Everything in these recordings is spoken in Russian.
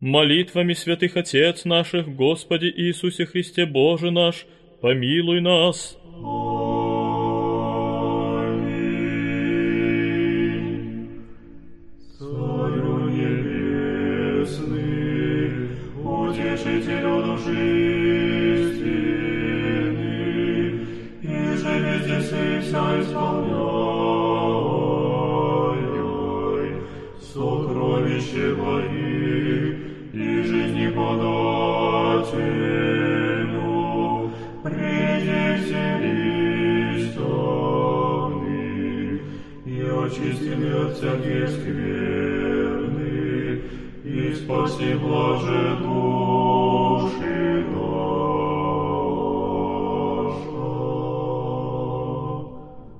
Молитвами святых Отец наших, Господи Иисусе Христе Боже наш, помилуй нас. Царю небесный, спасению, придите листовны, и очистили от всяких скверны, и спаси блаженную.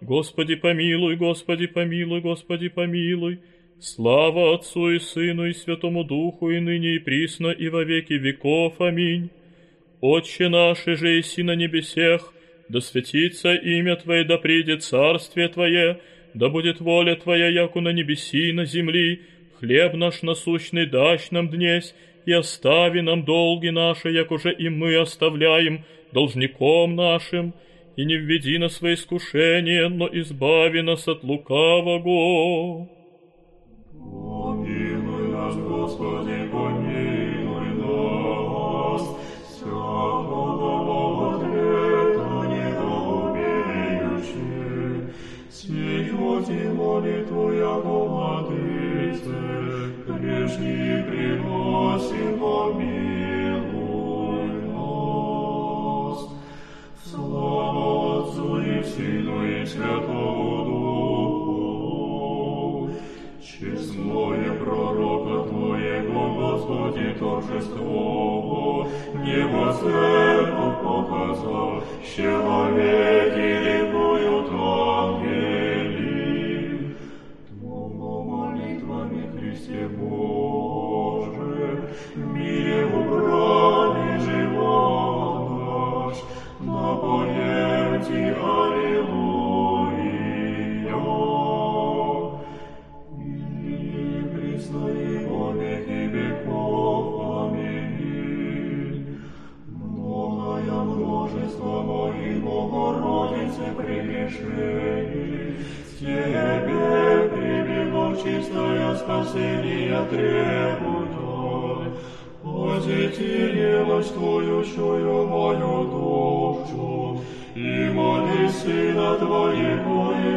Господи, помилуй, Господи, помилуй, Господи, помилуй. Слава Отцу и Сыну и Святому Духу, и ныне и присно, и во веки веков. Аминь. Отче наш, же и на небесех, да светится имя Твое, да придет царствие Твое, да будет воля Твоя, яку на небеси и на земли. Хлеб наш насущный дашь нам днесь, и остави нам долги наши, як уже и мы оставляем должником нашим, и не введи нас во искушение, но избави нас от лукавого. Помилуй нас, Господи, помилуй нас, всякого ответа недоумеющий. Сию ти молитву, яко владыце, грешни приносим, помилуй Святому Духу, Честное пророка Твоего, Господи, торжество, Небо церковь показал, человеки ликуют ангели. Тому молитвами Христе Боже, прегрешений, Тебе прибегов чистое спасение требует. Посети немощь Твою, чую мою душу, и моли Сына Твоего и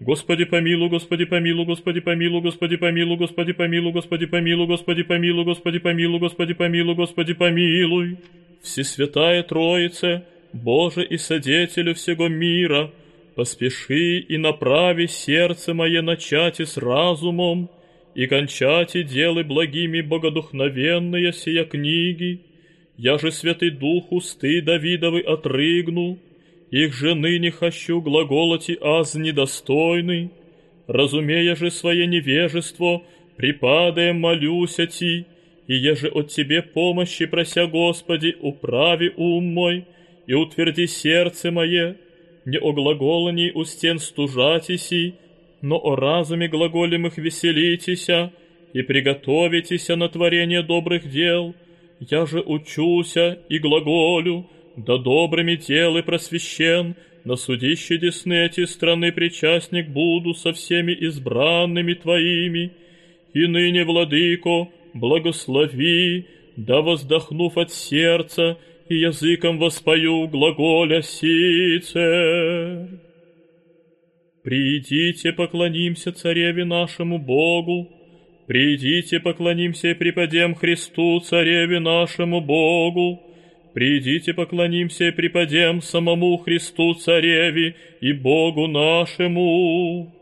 Господи помилуй, Господи помилуй, Господи помилуй, Господи помилуй, Господи помилуй, Господи помилуй, Господи помилуй, Господи помилуй, Господи помилуй, Господи помилуй. Всесвятая Троице, Боже и Содетелю всего мира, поспеши и направи сердце мое начати с разумом, и кончати делы благими богодухновенные сия книги. Я же Святый Дух усты Давидовы отрыгнул, их же ныне хочу глаголоти аз недостойный, разумея же свое невежество, припадаем молюся ти, и еже от тебе помощи прося Господи, управи ум мой, и утверди сердце мое, не о глаголании у стен стужатиси, но о разуме глаголемых веселитеся, и приготовитеся на творение добрых дел, я же учуся и глаголю, да добрыми телы просвещен, на судище эти страны причастник буду со всеми избранными Твоими, и ныне, Владыко, благослови, да воздохнув от сердца, и языком воспою глаголя сице. Придите, поклонимся цареве нашему Богу, Придите, поклонимся и преподем Христу, цареве нашему Богу. Придите, поклонимся и преподем самому Христу, цареве и Богу нашему.